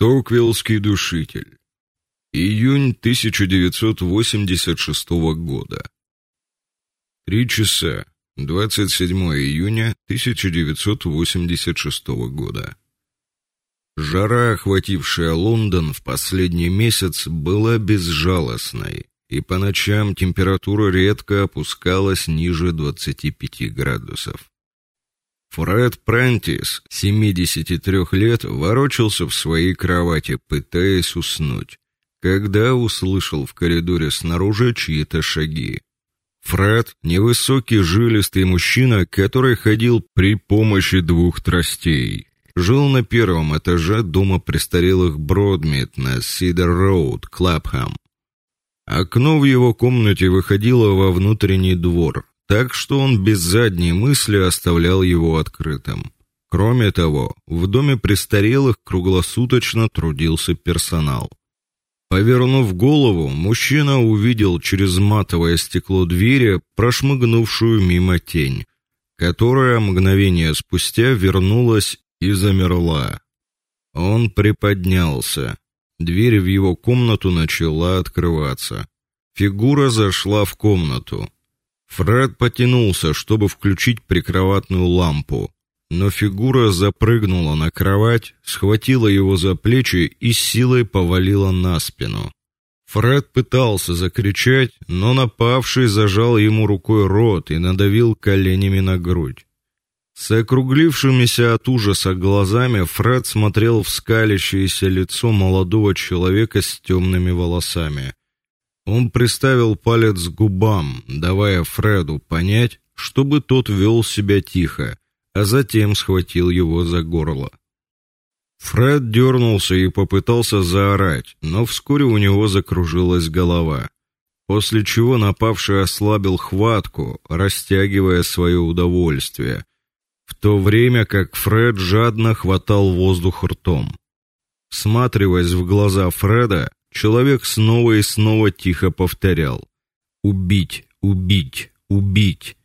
Стоквиллский душитель. Июнь 1986 года. Три часа. 27 июня 1986 года. Жара, охватившая Лондон в последний месяц, была безжалостной, и по ночам температура редко опускалась ниже 25 градусов. Фред Прентис, 73 лет, ворочался в своей кровати, пытаясь уснуть, когда услышал в коридоре снаружи чьи-то шаги. Фред невысокий, жилистый мужчина, который ходил при помощи двух тростей. Жил на первом этаже дома престарелых Бродмит на Сидер-роуд, Клапхэм. Окно в его комнате выходило во внутренний двор так что он без задней мысли оставлял его открытым. Кроме того, в доме престарелых круглосуточно трудился персонал. Повернув голову, мужчина увидел через матовое стекло двери прошмыгнувшую мимо тень, которая мгновение спустя вернулась и замерла. Он приподнялся. Дверь в его комнату начала открываться. Фигура зашла в комнату. Фред потянулся, чтобы включить прикроватную лампу, но фигура запрыгнула на кровать, схватила его за плечи и силой повалила на спину. Фред пытался закричать, но напавший зажал ему рукой рот и надавил коленями на грудь. С округлившимися от ужаса глазами Фред смотрел в скалящееся лицо молодого человека с темными волосами. Он приставил палец к губам, давая Фреду понять, чтобы тот вел себя тихо, а затем схватил его за горло. Фред дернулся и попытался заорать, но вскоре у него закружилась голова, после чего напавший ослабил хватку, растягивая свое удовольствие, в то время как Фред жадно хватал воздух ртом. Всматриваясь в глаза Фреда, Человек снова и снова тихо повторял: "Убить, убить, убить".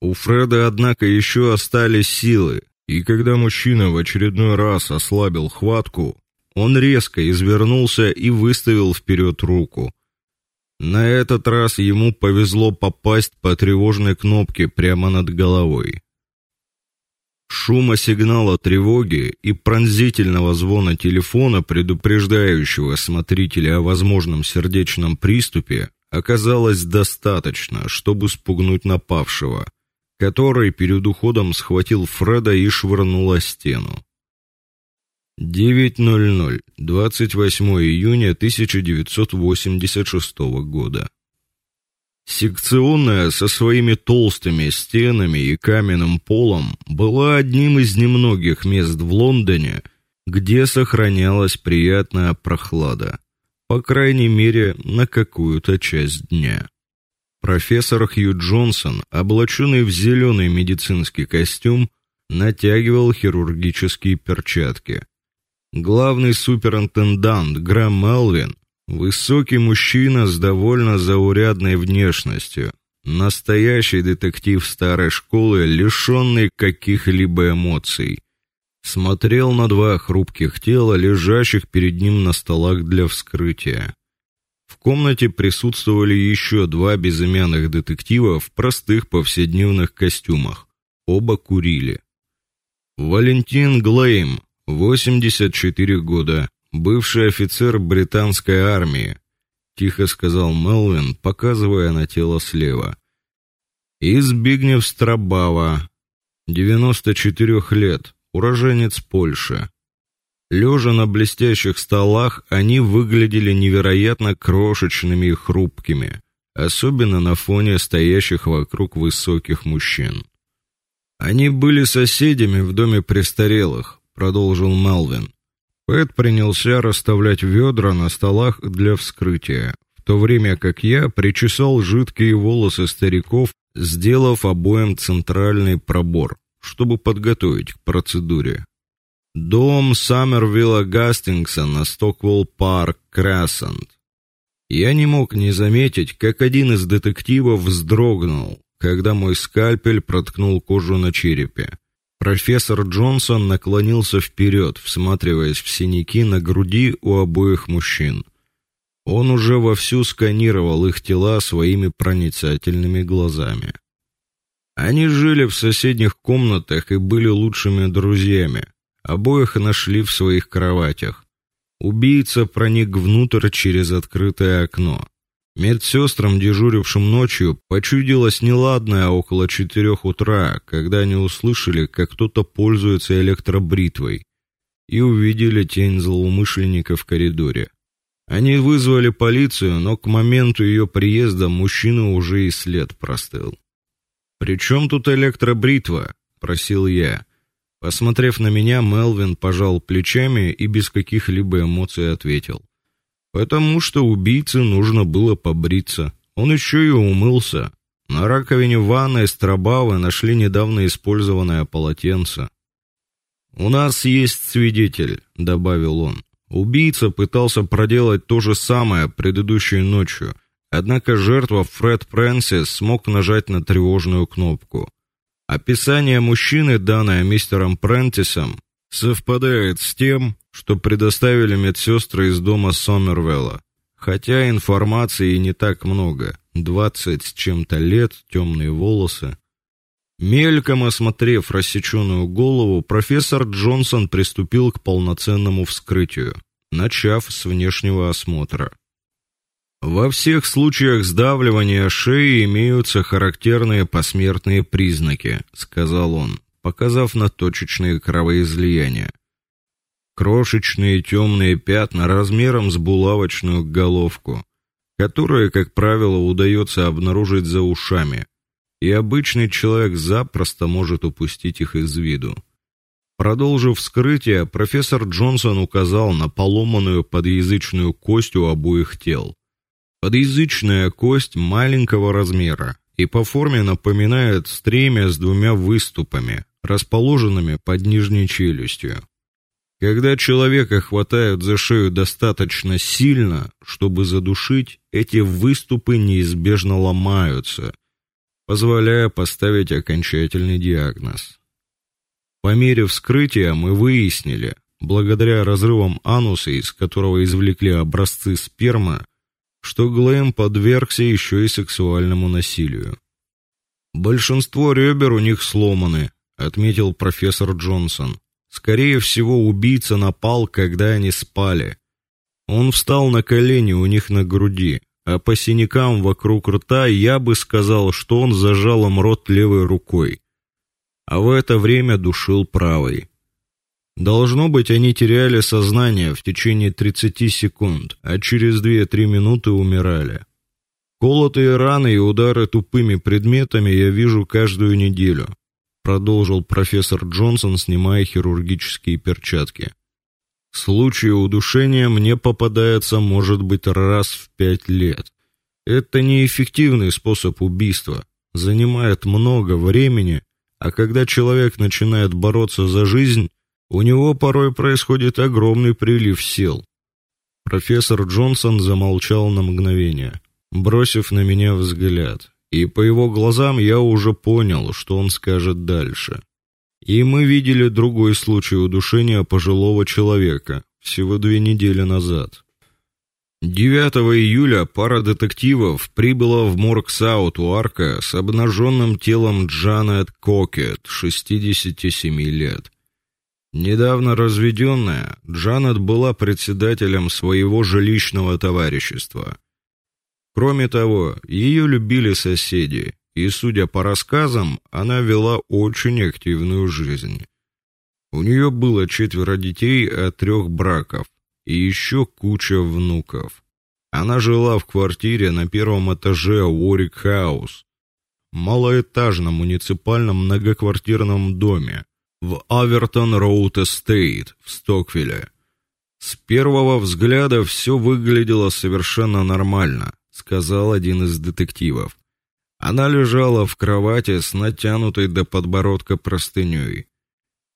У Фреда, однако, еще остались силы, и когда мужчина в очередной раз ослабил хватку, он резко извернулся и выставил вперед руку. На этот раз ему повезло попасть по тревожной кнопке прямо над головой. Шума сигнала тревоги и пронзительного звона телефона, предупреждающего смотрителя о возможном сердечном приступе, оказалось достаточно, чтобы спугнуть напавшего, который перед уходом схватил Фреда и швырнул о стену. 9:00, 28 июня 1986 года. Секционная со своими толстыми стенами и каменным полом была одним из немногих мест в Лондоне, где сохранялась приятная прохлада, по крайней мере, на какую-то часть дня. Профессор Хью Джонсон, облаченный в зеленый медицинский костюм, натягивал хирургические перчатки. Главный суперинтендант Грэм Мелвин Высокий мужчина с довольно заурядной внешностью, настоящий детектив старой школы, лишенный каких-либо эмоций, смотрел на два хрупких тела, лежащих перед ним на столах для вскрытия. В комнате присутствовали еще два безымянных детектива в простых повседневных костюмах. Оба курили. Валентин Глейм, 84 года, бывший офицер британской армии, тихо сказал Мелвин, показывая на тело слева. И Збигнев Страбава, 94 лет, уроженец Польши. Лежа на блестящих столах, они выглядели невероятно крошечными и хрупкими, особенно на фоне стоящих вокруг высоких мужчин. Они были соседями в доме престарелых, продолжил Мелвин. Пэт принялся расставлять ведра на столах для вскрытия, в то время как я причесал жидкие волосы стариков, сделав обоим центральный пробор, чтобы подготовить к процедуре. Дом Саммервилла Гастингса на Стоквелл-парк, Крессент. Я не мог не заметить, как один из детективов вздрогнул, когда мой скальпель проткнул кожу на черепе. Профессор Джонсон наклонился вперед, всматриваясь в синяки на груди у обоих мужчин. Он уже вовсю сканировал их тела своими проницательными глазами. Они жили в соседних комнатах и были лучшими друзьями. Обоих нашли в своих кроватях. Убийца проник внутрь через открытое окно. Медсестрам, дежурившим ночью, почудилось неладное около четырех утра, когда они услышали, как кто-то пользуется электробритвой, и увидели тень злоумышленника в коридоре. Они вызвали полицию, но к моменту ее приезда мужчина уже и след простыл. «При чем тут электробритва?» – просил я. Посмотрев на меня, Мелвин пожал плечами и без каких-либо эмоций ответил. Потому что убийце нужно было побриться. Он еще и умылся. На раковине ванной Страбавы нашли недавно использованное полотенце. У нас есть свидетель, добавил он. Убийца пытался проделать то же самое предыдущей ночью, однако жертва Фред Прэнсис смог нажать на тревожную кнопку. Описание мужчины, данное мистером Прентисом, совпадает с тем, что предоставили медсестры из дома Сомервелла. Хотя информации не так много. Двадцать с чем-то лет, темные волосы. Мельком осмотрев рассеченную голову, профессор Джонсон приступил к полноценному вскрытию, начав с внешнего осмотра. Во всех случаях сдавливания шеи имеются характерные посмертные признаки, сказал он показав на точечные кровоизлияния. Крошечные темные пятна размером с булавочную головку, которые, как правило, удается обнаружить за ушами, и обычный человек запросто может упустить их из виду. Продолжив вскрытие, профессор Джонсон указал на поломанную подъязычную кость у обоих тел. Подъязычная кость маленького размера и по форме напоминает стремя с двумя выступами, расположенными под нижней челюстью. Когда человека хватают за шею достаточно сильно, чтобы задушить, эти выступы неизбежно ломаются, позволяя поставить окончательный диагноз. По мере вскрытия мы выяснили, благодаря разрывам ануса, из которого извлекли образцы спермы, что Глэм подвергся еще и сексуальному насилию. Большинство ребер у них сломаны, отметил профессор Джонсон. Скорее всего, убийца напал, когда они спали. Он встал на колени у них на груди, а по синякам вокруг рта я бы сказал, что он зажал им рот левой рукой, а в это время душил правой. Должно быть, они теряли сознание в течение 30 секунд, а через 2-3 минуты умирали. Колотые раны и удары тупыми предметами я вижу каждую неделю продолжил профессор Джонсон, снимая хирургические перчатки. Случаи удушения мне попадается, может быть, раз в пять лет. Это неэффективный способ убийства, занимает много времени, а когда человек начинает бороться за жизнь, у него порой происходит огромный прилив сил. Профессор Джонсон замолчал на мгновение, бросив на меня взгляд и по его глазам я уже понял, что он скажет дальше. И мы видели другой случай удушения пожилого человека всего две недели назад. 9 июля пара детективов прибыла в морг Саут-Уарка с обнаженным телом Джанет Кокет, 67 лет. Недавно разведенная, Джанет была председателем своего жилищного товарищества – Кроме того, ее любили соседи, и, судя по рассказам, она вела очень активную жизнь. У нее было четверо детей от трех браков и еще куча внуков. Она жила в квартире на первом этаже Уорик Хаус, малоэтажном муниципальном многоквартирном доме в Авертон Роуд Эстейт в Стоквилле. С первого взгляда все выглядело совершенно нормально сказал один из детективов. Она лежала в кровати с натянутой до подбородка простыней.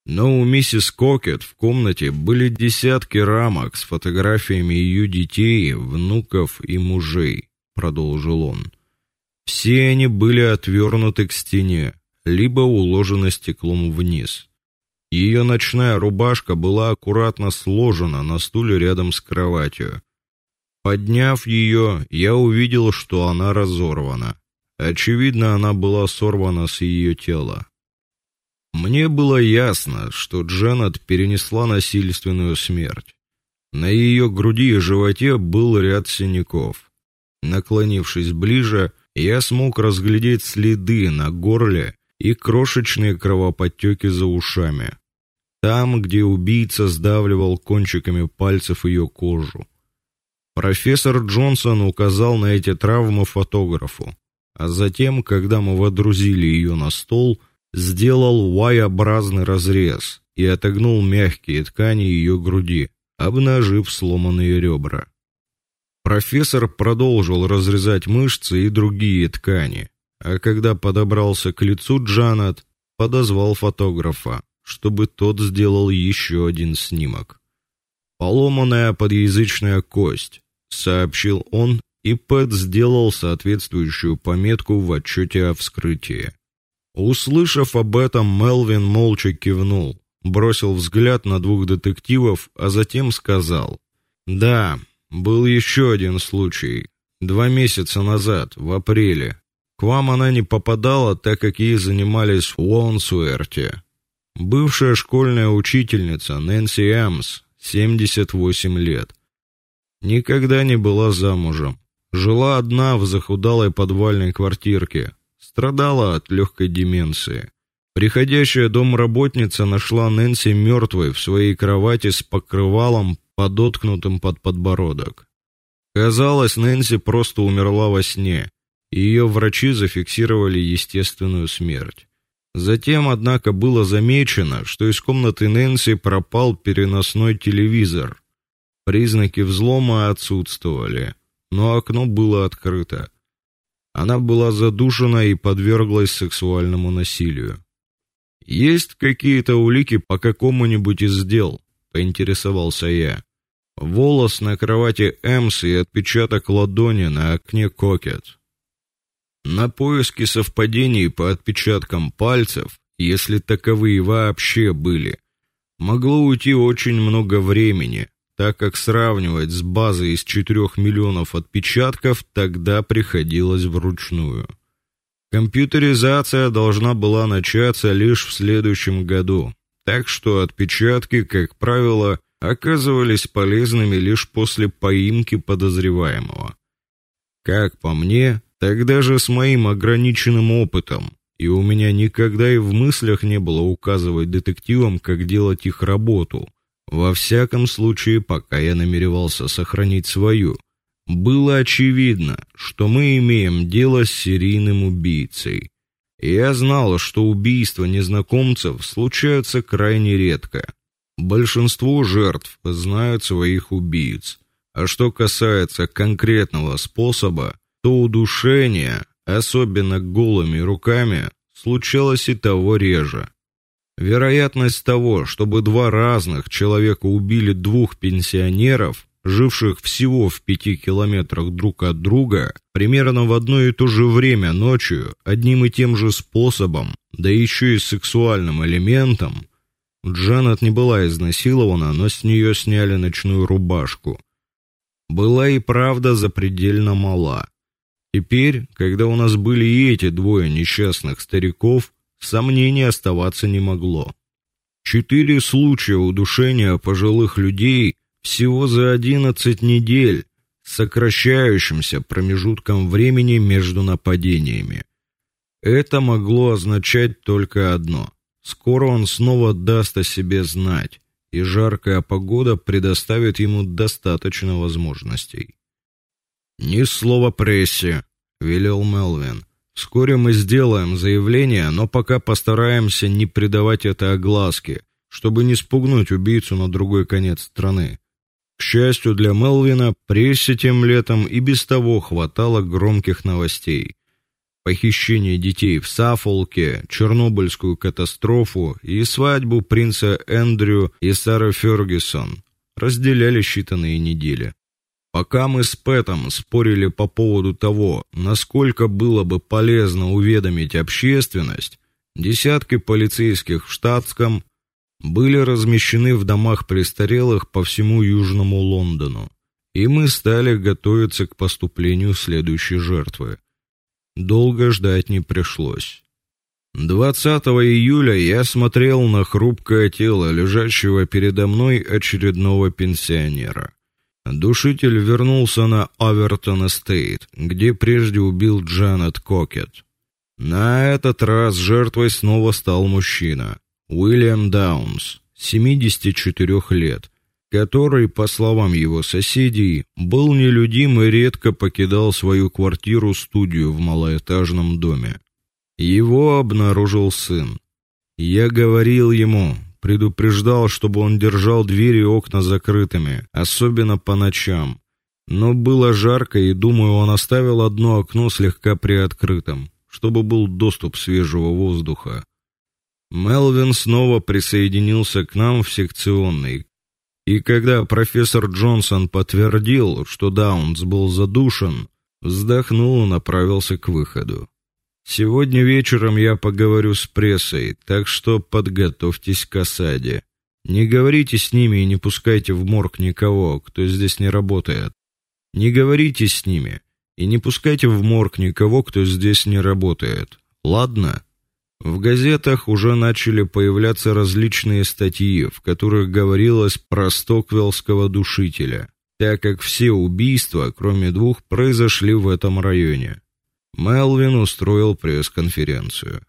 Но у миссис Кокет в комнате были десятки рамок с фотографиями ее детей, внуков и мужей, продолжил он. Все они были отвернуты к стене, либо уложены стеклом вниз. Ее ночная рубашка была аккуратно сложена на стуле рядом с кроватью. Подняв ее, я увидел, что она разорвана. Очевидно, она была сорвана с ее тела. Мне было ясно, что Джанет перенесла насильственную смерть. На ее груди и животе был ряд синяков. Наклонившись ближе, я смог разглядеть следы на горле и крошечные кровоподтеки за ушами там, где убийца сдавливал кончиками пальцев ее кожу. Профессор Джонсон указал на эти травмы фотографу, а затем, когда мы водрузили ее на стол, сделал Y-образный разрез и отогнул мягкие ткани ее груди, обнажив сломанные ребра. Профессор продолжил разрезать мышцы и другие ткани, а когда подобрался к лицу Джанет, подозвал фотографа чтобы тот сделал еще один снимок. Поломанная подъязычная кость, сообщил он, и Пэт сделал соответствующую пометку в отчете о вскрытии. Услышав об этом, Мелвин молча кивнул, бросил взгляд на двух детективов, а затем сказал: "Да, был еще один случай. Два месяца назад, в апреле. К вам она не попадала, так как ей занимались в Лонсуэрте. Бывшая школьная учительница Нэнси Эмс, 78 лет. Никогда не была замужем. Жила одна в захудалой подвальной квартирке. Страдала от легкой деменции. Приходящая домработница нашла Нэнси мертвой в своей кровати с покрывалом, подоткнутым под подбородок. Казалось, Нэнси просто умерла во сне. Ее врачи зафиксировали естественную смерть. Затем, однако, было замечено, что из комнаты Нэнси пропал переносной телевизор. Признаки взлома отсутствовали, но окно было открыто. Она была задушена и подверглась сексуальному насилию. Есть какие-то улики по какому-нибудь из дел? поинтересовался я. Волос на кровати Эмс и отпечаток ладони на окне Кокет. На поиски совпадений по отпечаткам пальцев, если таковые вообще были, могло уйти очень много времени, так как сравнивать с базой из 4 миллионов отпечатков тогда приходилось вручную. Компьютеризация должна была начаться лишь в следующем году, так что отпечатки, как правило, оказывались полезными лишь после поимки подозреваемого. Как по мне, Тогда же с моим ограниченным опытом, и у меня никогда и в мыслях не было указывать детективам, как делать их работу. Во всяком случае, пока я намеревался сохранить свою, было очевидно, что мы имеем дело с серийным убийцей. Я знал, что убийства незнакомцев случаются крайне редко. Большинство жертв знают своих убийц. А что касается конкретного способа, то удушение, особенно голыми руками, случалось и того реже. Вероятность того, чтобы два разных человека убили двух пенсионеров, живших всего в пяти километрах друг от друга, примерно в одно и то же время ночью, одним и тем же способом, да еще и сексуальным элементом, Джанет не была изнасилована, но с нее сняли ночную рубашку. Была и правда запредельно мала. Теперь, когда у нас были и эти двое несчастных стариков, сомнений оставаться не могло. Четыре случая удушения пожилых людей всего за 11 недель, с сокращающимся промежутком времени между нападениями. Это могло означать только одно: скоро он снова даст о себе знать, и жаркая погода предоставит ему достаточно возможностей. Ни слова прессе, велел Мелвин. Вскоре мы сделаем заявление, но пока постараемся не придавать это огласке, чтобы не спугнуть убийцу на другой конец страны. К счастью для Мелвина, прессе тем летом и без того хватало громких новостей. Похищение детей в Саффолке, Чернобыльскую катастрофу и свадьбу принца Эндрю и Сары Фергюсон разделяли считанные недели. Пока мы с Пэтом спорили по поводу того, насколько было бы полезно уведомить общественность, десятки полицейских в штатском, были размещены в домах престарелых по всему южному Лондону, и мы стали готовиться к поступлению следующей жертвы. Долго ждать не пришлось. 20 июля я смотрел на хрупкое тело лежащего передо мной очередного пенсионера. Душитель вернулся на Овертон-эстейт, где прежде убил Джанет Кокет. На этот раз жертвой снова стал мужчина, Уильям Даунс, 74 лет, который, по словам его соседей, был нелюдим и редко покидал свою квартиру-студию в малоэтажном доме. Его обнаружил сын. Я говорил ему, предупреждал, чтобы он держал двери и окна закрытыми, особенно по ночам. Но было жарко, и, думаю, он оставил одно окно слегка приоткрытым, чтобы был доступ свежего воздуха. Мелвин снова присоединился к нам в секционной. И когда профессор Джонсон подтвердил, что Даунс был задушен, вздохнул и направился к выходу. Сегодня вечером я поговорю с прессой, так что подготовьтесь к осаде. Не говорите с ними и не пускайте в морг никого, кто здесь не работает. Не говорите с ними и не пускайте в морг никого, кто здесь не работает. Ладно? В газетах уже начали появляться различные статьи, в которых говорилось про Стоквеллского душителя, так как все убийства, кроме двух, произошли в этом районе. Мелвин устроил пресс-конференцию.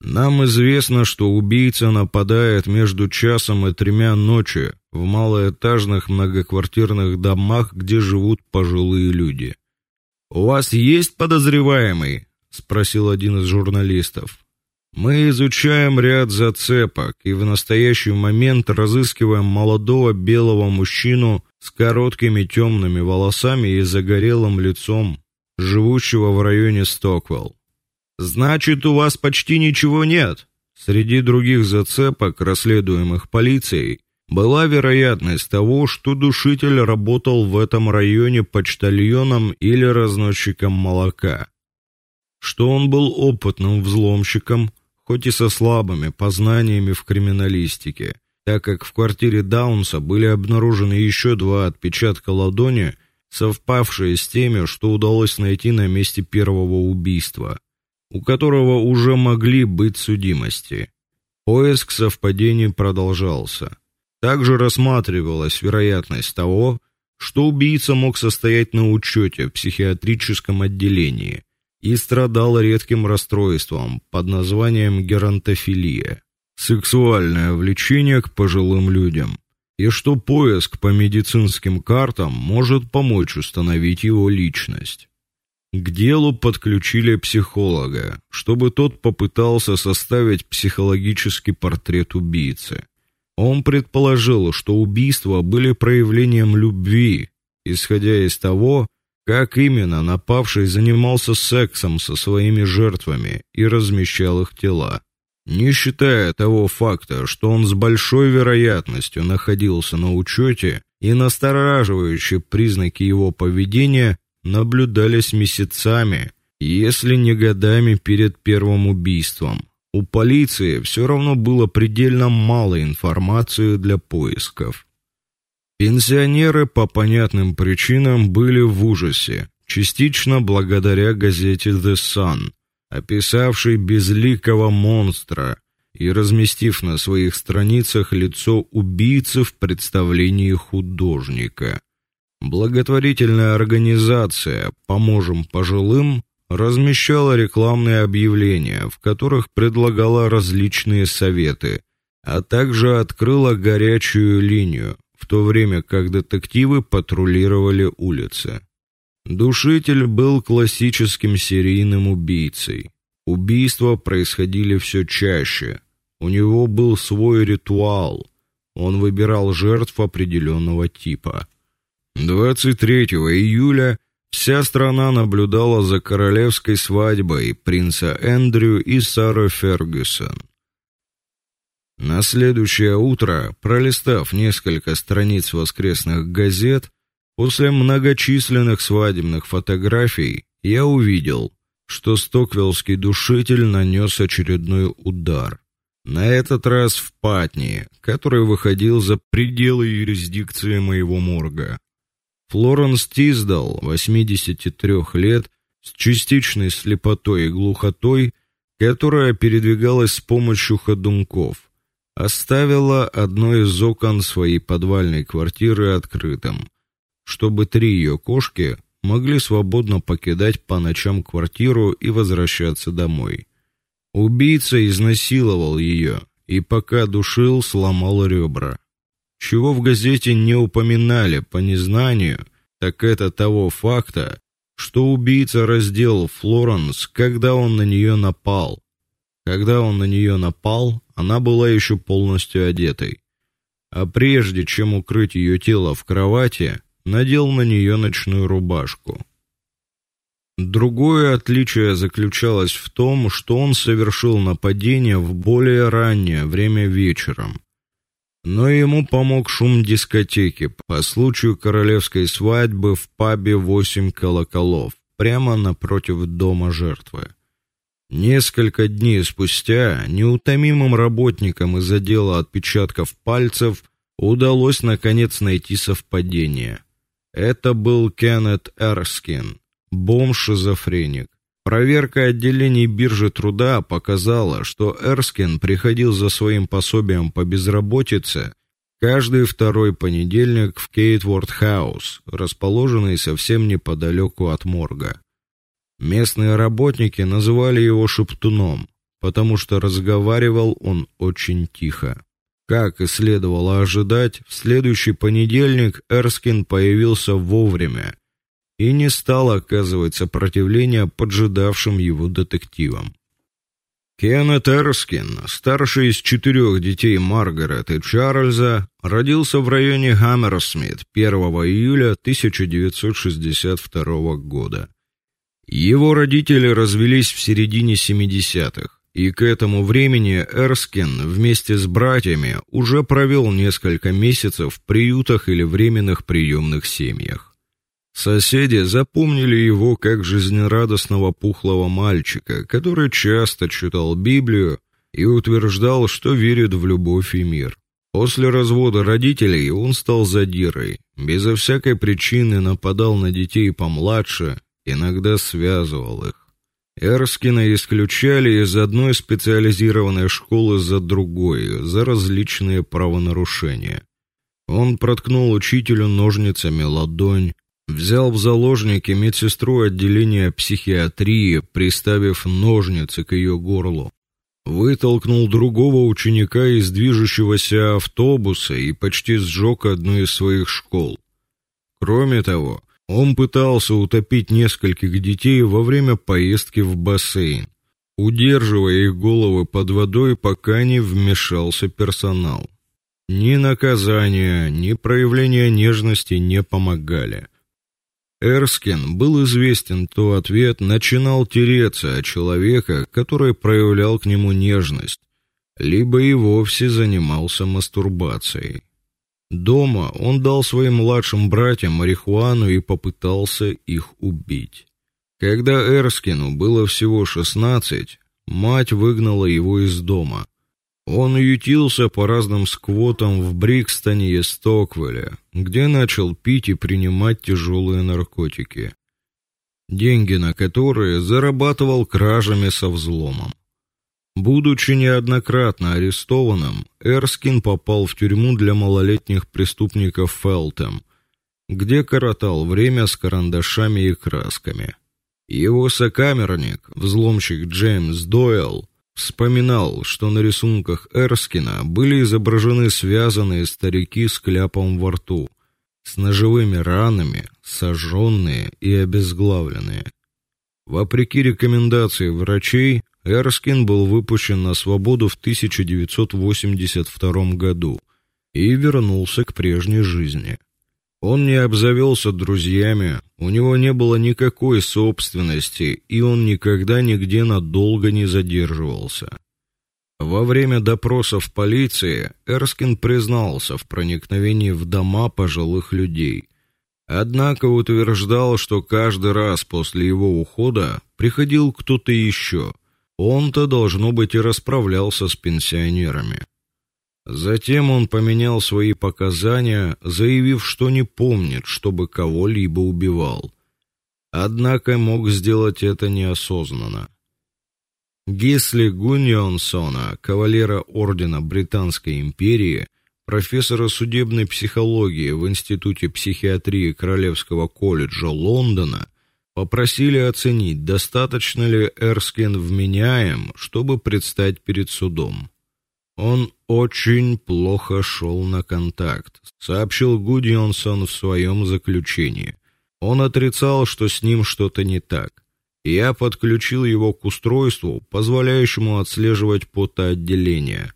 Нам известно, что убийца нападает между часом и тремя ночи в малоэтажных многоквартирных домах, где живут пожилые люди. У вас есть подозреваемый? спросил один из журналистов. Мы изучаем ряд зацепок и в настоящий момент разыскиваем молодого белого мужчину с короткими темными волосами и загорелым лицом, живущего в районе Стоквелл. Значит, у вас почти ничего нет. Среди других зацепок, расследуемых полицией, была вероятность того, что душитель работал в этом районе почтальоном или разносчиком молока. Что он был опытным взломщиком, хоть и со слабыми познаниями в криминалистике, так как в квартире Даунса были обнаружены еще два отпечатка ладони совпавшие с теми, что удалось найти на месте первого убийства, у которого уже могли быть судимости. Поиск совпадений продолжался. Также рассматривалась вероятность того, что убийца мог состоять на учете в психиатрическом отделении и страдал редким расстройством под названием геронтофилия сексуальное влечение к пожилым людям и что поиск по медицинским картам может помочь установить его личность. К делу подключили психолога, чтобы тот попытался составить психологический портрет убийцы. Он предположил, что убийства были проявлением любви, исходя из того, как именно напавший занимался сексом со своими жертвами и размещал их тела не считая того факта, что он с большой вероятностью находился на учете, и настораживающие признаки его поведения наблюдались месяцами, если не годами перед первым убийством. У полиции все равно было предельно мало информации для поисков. Пенсионеры по понятным причинам были в ужасе, частично благодаря газете The Sun, описавший безликого монстра и разместив на своих страницах лицо убийцы в представлении художника. Благотворительная организация Поможем пожилым размещала рекламные объявления, в которых предлагала различные советы, а также открыла горячую линию, в то время как детективы патрулировали улицы. Душитель был классическим серийным убийцей. Убийства происходили все чаще. У него был свой ритуал. Он выбирал жертв определенного типа. 23 июля вся страна наблюдала за королевской свадьбой принца Эндрю и Сары Фергюсон. На следующее утро, пролистав несколько страниц воскресных газет, После многочисленных свадебных фотографий я увидел, что Стоквеллский душитель нанес очередной удар. На этот раз в Патни, который выходил за пределы юрисдикции моего морга. Флоренс Тиздал, 83 лет, с частичной слепотой и глухотой, которая передвигалась с помощью ходунков, оставила одно из окон своей подвальной квартиры открытым, чтобы три ее кошки могли свободно покидать по ночам квартиру и возвращаться домой. Убийца изнасиловал ее и пока душил, сломал ребра. Чего в газете не упоминали по незнанию, так это того факта, что убийца раздел Флоренс, когда он на нее напал. Когда он на нее напал, она была еще полностью одетой. А прежде чем укрыть ее тело в кровати, надел на нее ночную рубашку. Другое отличие заключалось в том, что он совершил нападение в более раннее время вечером. Но ему помог шум дискотеки по случаю королевской свадьбы в пабе «Восемь колоколов», прямо напротив дома жертвы. Несколько дней спустя неутомимым работникам из отдела отпечатков пальцев удалось наконец найти совпадение. Это был Кеннет Эрскин, бомж-шизофреник. Проверка отделений биржи труда показала, что Эрскин приходил за своим пособием по безработице каждый второй понедельник в Кейтворд-хаус, расположенный совсем неподалеку от морга. Местные работники называли его шептуном, потому что разговаривал он очень тихо. Как и следовало ожидать, в следующий понедельник Эрскин появился вовремя и не стал оказывать сопротивления поджидавшим его детективам. Кеннет Эрскин, старший из четырех детей Маргарет и Чарльза, родился в районе Хаммерсмит 1 июля 1962 года. Его родители развелись в середине 70-х. И к этому времени Эрскин вместе с братьями уже провел несколько месяцев в приютах или временных приемных семьях. Соседи запомнили его как жизнерадостного пухлого мальчика, который часто читал Библию и утверждал, что верит в любовь и мир. После развода родителей он стал задирой, безо всякой причины нападал на детей помладше, иногда связывал их. Эрскина исключали из одной специализированной школы за другой за различные правонарушения. Он проткнул учителю ножницами ладонь, взял в заложники медсестру отделения психиатрии, приставив ножницы к ее горлу. Вытолкнул другого ученика из движущегося автобуса и почти сжег одну из своих школ. Кроме того, он пытался утопить нескольких детей во время поездки в бассейн, удерживая их головы под водой, пока не вмешался персонал. Ни наказание, ни проявление нежности не помогали. Эрскин был известен, то ответ начинал тереться о человека, который проявлял к нему нежность, либо и вовсе занимался мастурбацией. Дома он дал своим младшим братьям марихуану и попытался их убить. Когда Эрскину было всего шестнадцать, мать выгнала его из дома. Он ютился по разным сквотам в Брикстоне и Стоквелле, где начал пить и принимать тяжелые наркотики, деньги на которые зарабатывал кражами со взломом. Будучи неоднократно арестованным, Эрскин попал в тюрьму для малолетних преступников Фелтем, где коротал время с карандашами и красками. Его сокамерник, взломщик Джеймс Дойл, вспоминал, что на рисунках Эрскина были изображены связанные старики с кляпом во рту, с ножевыми ранами, сожженные и обезглавленные. Вопреки рекомендации врачей, Эрскин был выпущен на свободу в 1982 году и вернулся к прежней жизни. Он не обзавелся друзьями, у него не было никакой собственности, и он никогда нигде надолго не задерживался. Во время допросов полиции Эрскин признался в проникновении в дома пожилых людей. Однако утверждал, что каждый раз после его ухода приходил кто-то еще – Он-то должно быть и расправлялся с пенсионерами. Затем он поменял свои показания, заявив, что не помнит, чтобы кого-либо убивал. Однако мог сделать это неосознанно. Гисли Гуньонсона, кавалера ордена Британской империи, профессора судебной психологии в Институте психиатрии Королевского колледжа Лондона, попросили оценить, достаточно ли Эрскин вменяем, чтобы предстать перед судом. Он очень плохо шел на контакт, сообщил Гудионсон в своем заключении. Он отрицал, что с ним что-то не так. Я подключил его к устройству, позволяющему отслеживать потоотделение.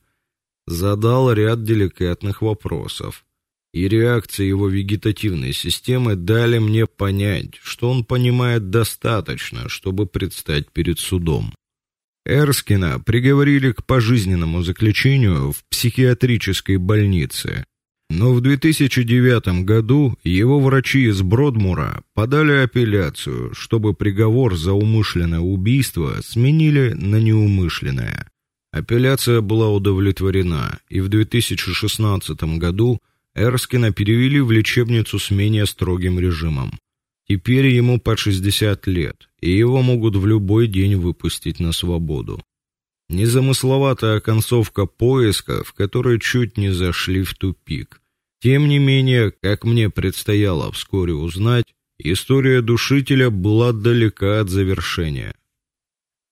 Задал ряд деликатных вопросов. И реакции его вегетативной системы дали мне понять, что он понимает достаточно, чтобы предстать перед судом. Эрскина приговорили к пожизненному заключению в психиатрической больнице. Но в 2009 году его врачи из Бродмура подали апелляцию, чтобы приговор за умышленное убийство сменили на неумышленное. Апелляция была удовлетворена, и в 2016 году Эрскина перевели в лечебницу с менее строгим режимом. Теперь ему по 60 лет, и его могут в любой день выпустить на свободу. Незамысловатая концовка поиска, в которой чуть не зашли в тупик. Тем не менее, как мне предстояло вскоре узнать, история душителя была далека от завершения.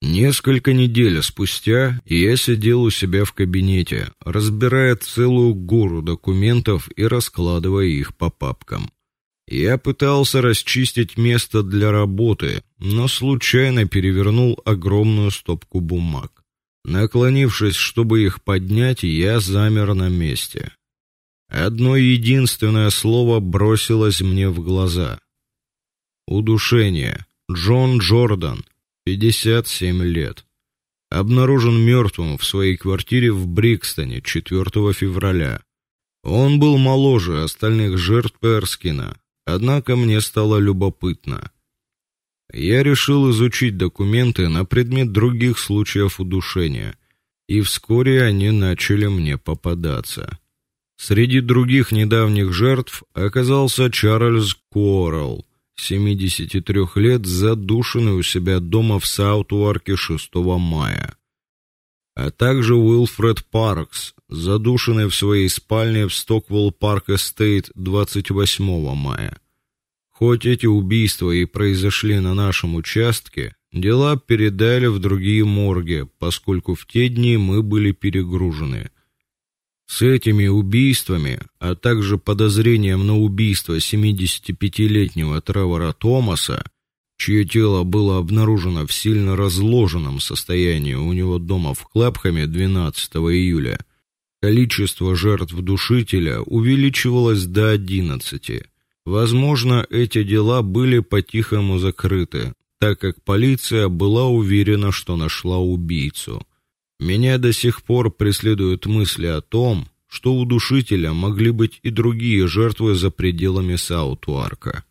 Несколько недель спустя я сидел у себя в кабинете, разбирая целую гору документов и раскладывая их по папкам. Я пытался расчистить место для работы, но случайно перевернул огромную стопку бумаг. Наклонившись, чтобы их поднять, я замер на месте. Одно единственное слово бросилось мне в глаза. Удушение. Джон Джордан, 57 лет. Обнаружен мертвым в своей квартире в Брикстоне 4 февраля. Он был моложе остальных жертв Перскина, Однако мне стало любопытно. Я решил изучить документы на предмет других случаев удушения, и вскоре они начали мне попадаться. Среди других недавних жертв оказался Чарльз Коррелл, 73 лет, задушенный у себя дома в Саутуарке 6 мая, а также Уилфред Паркс, задушенный в своей спальне в Стоквелл Парк Эстейт 28 мая. Хоть эти убийства и произошли на нашем участке, дела передали в другие морги, поскольку в те дни мы были перегружены. С этими убийствами, а также подозрением на убийство 75-летнего Тревора Томаса, чье тело было обнаружено в сильно разложенном состоянии у него дома в Клэпхэме 12 июля, количество жертв душителя увеличивалось до 11. Возможно, эти дела были по-тихому закрыты, так как полиция была уверена, что нашла убийцу. Меня до сих пор преследуют мысли о том, что у душителя могли быть и другие жертвы за пределами Саутуарка.